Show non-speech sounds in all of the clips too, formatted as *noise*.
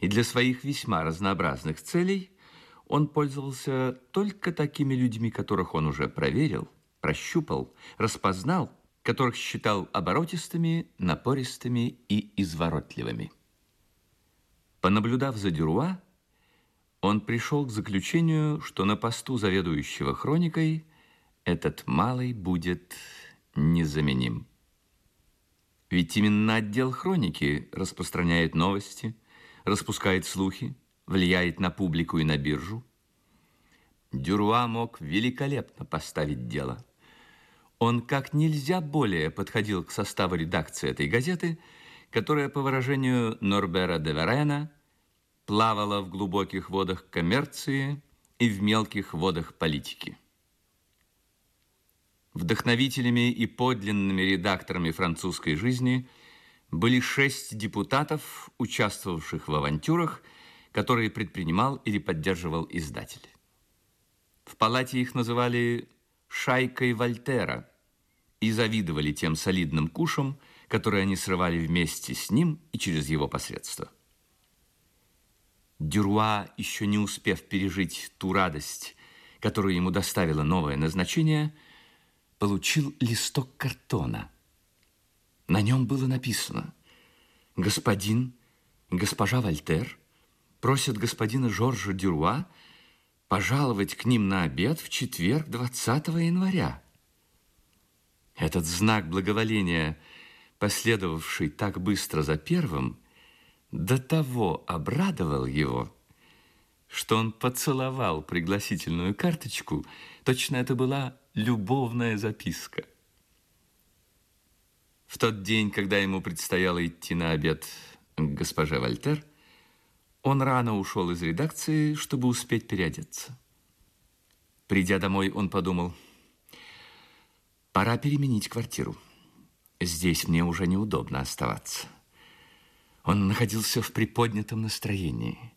и для своих весьма разнообразных целей он пользовался только такими людьми, которых он уже проверил, прощупал, распознал, которых считал оборотистыми, напористыми и изворотливыми. Понаблюдав за Дюруа, он пришел к заключению, что на посту заведующего хроникой этот малый будет незаменим. Ведь именно отдел хроники распространяет новости, распускает слухи, влияет на публику и на биржу. Дюруа мог великолепно поставить дело. Он как нельзя более подходил к составу редакции этой газеты, которая, по выражению Норбера де Верена, плавала в глубоких водах коммерции и в мелких водах политики. Вдохновителями и подлинными редакторами французской жизни были шесть депутатов, участвовавших в авантюрах, которые предпринимал или поддерживал издатель. В палате их называли «шайкой Вольтера» и завидовали тем солидным кушам, которые они срывали вместе с ним и через его посредство. Дюруа, еще не успев пережить ту радость, которую ему доставило новое назначение – получил листок картона. На нем было написано «Господин, госпожа Вольтер просят господина Жоржа Дюруа пожаловать к ним на обед в четверг 20 января». Этот знак благоволения, последовавший так быстро за первым, до того обрадовал его, что он поцеловал пригласительную карточку, точно это была любовная записка. В тот день, когда ему предстояло идти на обед к госпоже Вольтер, он рано ушел из редакции, чтобы успеть переодеться. Придя домой, он подумал, пора переменить квартиру. Здесь мне уже неудобно оставаться. Он находился в приподнятом настроении –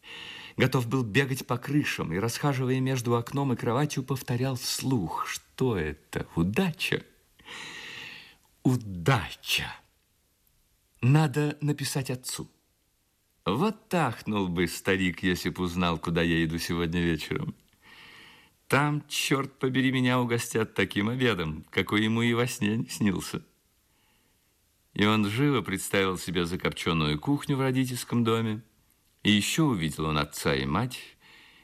готов был бегать по крышам и, расхаживая между окном и кроватью, повторял вслух, что это удача. Удача. Надо написать отцу. Вот тахнул бы старик, если б узнал, куда я иду сегодня вечером. Там, черт побери, меня угостят таким обедом, какой ему и во сне не снился. И он живо представил себе закопченную кухню в родительском доме, и еще увидел он отца и мать,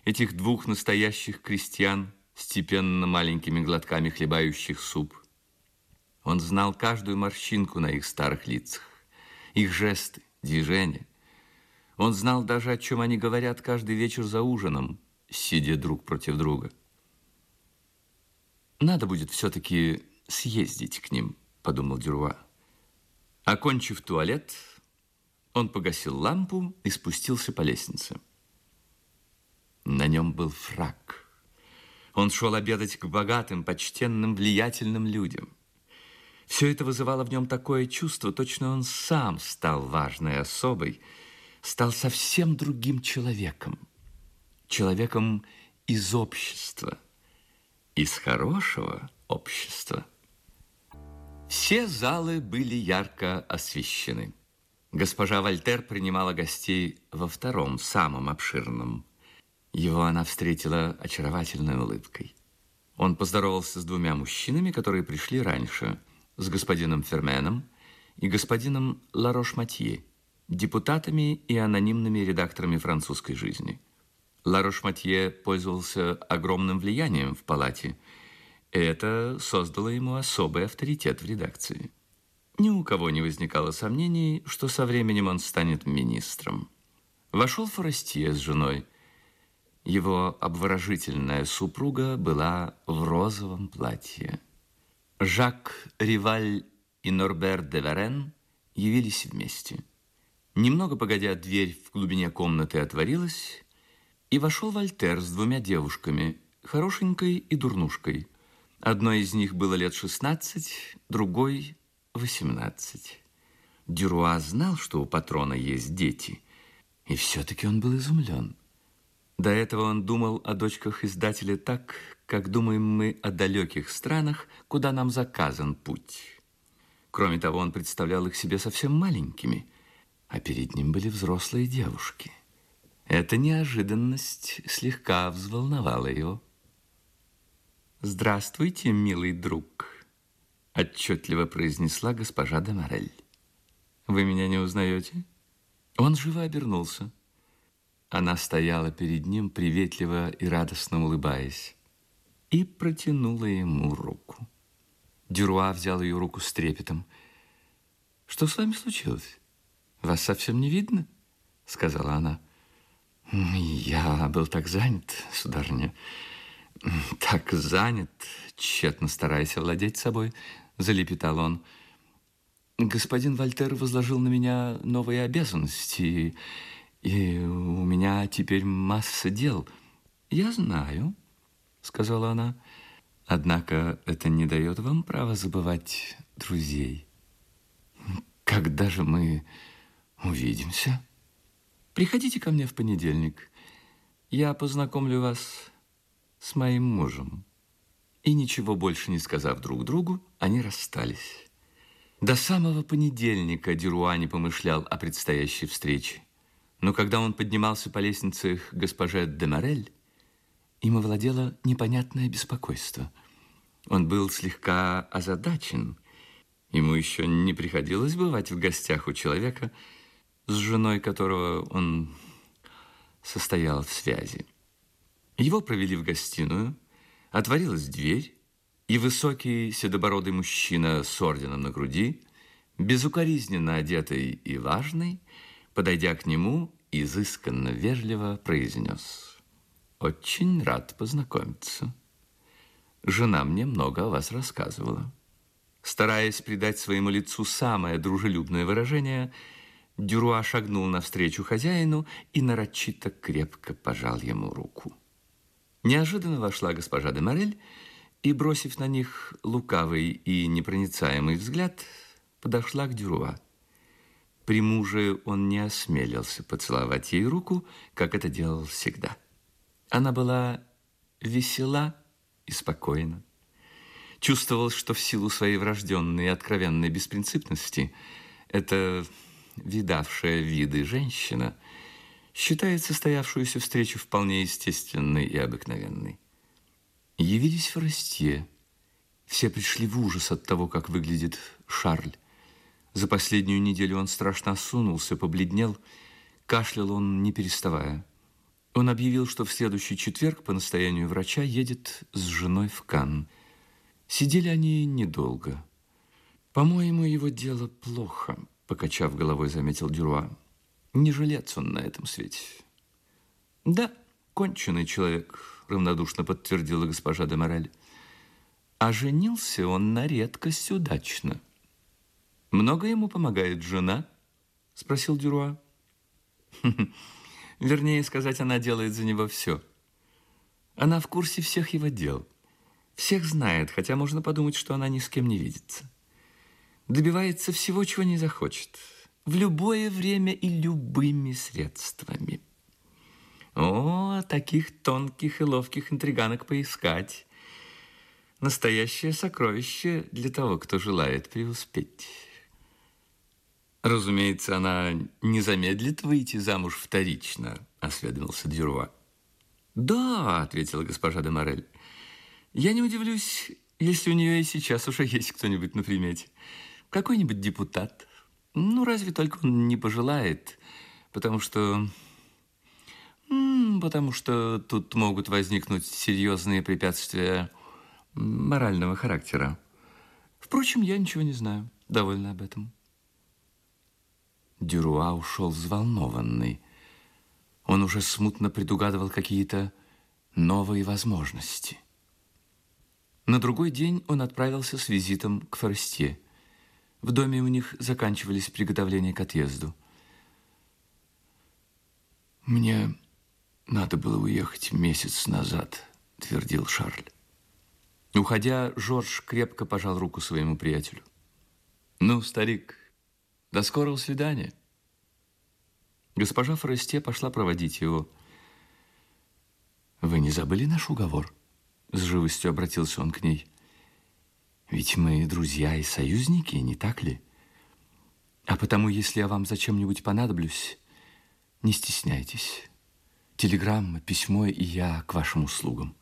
этих двух настоящих крестьян, степенно маленькими глотками хлебающих суп. Он знал каждую морщинку на их старых лицах, их жесты, движения. Он знал даже, о чем они говорят каждый вечер за ужином, сидя друг против друга. «Надо будет все-таки съездить к ним», — подумал Дюруа. Окончив туалет, он погасил лампу и спустился по лестнице. На нем был фраг. Он шел обедать к богатым, почтенным, влиятельным людям. Все это вызывало в нем такое чувство, точно он сам стал важной особой, стал совсем другим человеком. Человеком из общества, из хорошего общества. Все залы были ярко освещены. Госпожа Вольтер принимала гостей во втором, самом обширном. Его она встретила очаровательной улыбкой. Он поздоровался с двумя мужчинами, которые пришли раньше, с господином Ферменом и господином Ларош-Матье, депутатами и анонимными редакторами французской жизни. Ларош-Матье пользовался огромным влиянием в палате, и это создало ему особый авторитет в редакции. Ни у кого не возникало сомнений, что со временем он станет министром. Вошел Форестье с женой. Его обворожительная супруга была в розовом платье. Жак Риваль и Норбер де Верен явились вместе. Немного погодя, дверь в глубине комнаты отворилась, и вошел Вольтер с двумя девушками, хорошенькой и дурнушкой. Одной из них было лет шестнадцать, другой 18. Дюруа знал, что у патрона есть дети, и все-таки он был изумлен. До этого он думал о дочках издателя так, как думаем мы о далеких странах, куда нам заказан путь. Кроме того, он представлял их себе совсем маленькими, а перед ним были взрослые девушки. Эта неожиданность слегка взволновала его. «Здравствуйте, милый друг», — отчетливо произнесла госпожа де. «Вы меня не узнаете?» Он живо обернулся. Она стояла перед ним, приветливо и радостно улыбаясь, и протянула ему руку. Дюруа взял ее руку с трепетом. «Что с вами случилось? Вас совсем не видно?» — сказала она. «Я был так занят, сударыня, *laughs* так занят, тщетно стараясь овладеть собой», — залепетал он. «Господин Вольтер возложил на меня новые обязанности, и у меня теперь масса дел». «Я знаю», — сказала она, — «однако это не дает вам права забывать друзей». «Когда же мы увидимся?» Приходите ко мне в понедельник. Я познакомлю вас с моим мужем». И ничего больше не сказав друг другу, они расстались. До самого понедельника Дюруа не помышлял о предстоящей встрече. Но когда он поднимался по лестнице к госпоже де Морель, им овладело непонятное беспокойство. Он был слегка озадачен. Ему еще не приходилось бывать в гостях у человека, с женой которого он состоял в связи. Его провели в гостиную, отворилась дверь, и высокий седобородый мужчина с орденом на груди, безукоризненно одетый и важный, подойдя к нему, изысканно вежливо произнес «Очень рад познакомиться. Жена мне много о вас рассказывала». Стараясь придать своему лицу самое дружелюбное выражение – Дюруа шагнул навстречу хозяину и нарочито крепко пожал ему руку. Неожиданно вошла госпожа де Морель и, бросив на них лукавый и непроницаемый взгляд, подошла к Дюруа. При муже он не осмелился поцеловать ей руку, как это делал всегда. Она была весела и спокойна. Чувствовал, что в силу своей врожденной и откровенной беспринципности это видавшая виды женщина, считает состоявшуюся встречу вполне естественной и обыкновенной. Явились в Ростье. Все пришли в ужас от того, как выглядит Шарль. За последнюю неделю он страшно осунулся, побледнел, кашлял он не переставая. Он объявил, что в следующий четверг по настоянию врача едет с женой в Канн. Сидели они недолго. По-моему, его дело плохо покачав головой, заметил Дюруа. Не жилец он на этом свете. Да, конченый человек, равнодушно подтвердила госпожа де Морель. А женился он на редкость удачно. Много ему помогает жена? Спросил Дюруа. Вернее сказать, она делает за него все. Она в курсе всех его дел. Всех знает, хотя можно подумать, что она ни с кем не видится добивается всего, чего не захочет, в любое время и любыми средствами. О, таких тонких и ловких интриганок поискать. Настоящее сокровище для того, кто желает преуспеть. Разумеется, она не замедлит выйти замуж вторично, осведомился Дюруа. Да, ответила госпожа де Морель. Я не удивлюсь, если у нее и сейчас уже есть кто-нибудь на примете. Какой-нибудь депутат. Ну, разве только он не пожелает, потому что... Потому что тут могут возникнуть серьезные препятствия морального характера. Впрочем, я ничего не знаю. Довольно об этом. Дюруа ушел взволнованный. Он уже смутно предугадывал какие-то новые возможности. На другой день он отправился с визитом к Форестье. В доме у них заканчивались приготовления к отъезду. «Мне надо было уехать месяц назад», — твердил Шарль. Уходя, Жорж крепко пожал руку своему приятелю. «Ну, старик, до скорого свидания». Госпожа Форесте пошла проводить его. «Вы не забыли наш уговор?» С живостью обратился он к ней. Ведь мы друзья и союзники, не так ли? А потому, если я вам зачем-нибудь понадоблюсь, не стесняйтесь. Телеграмма, письмо, и я к вашим услугам.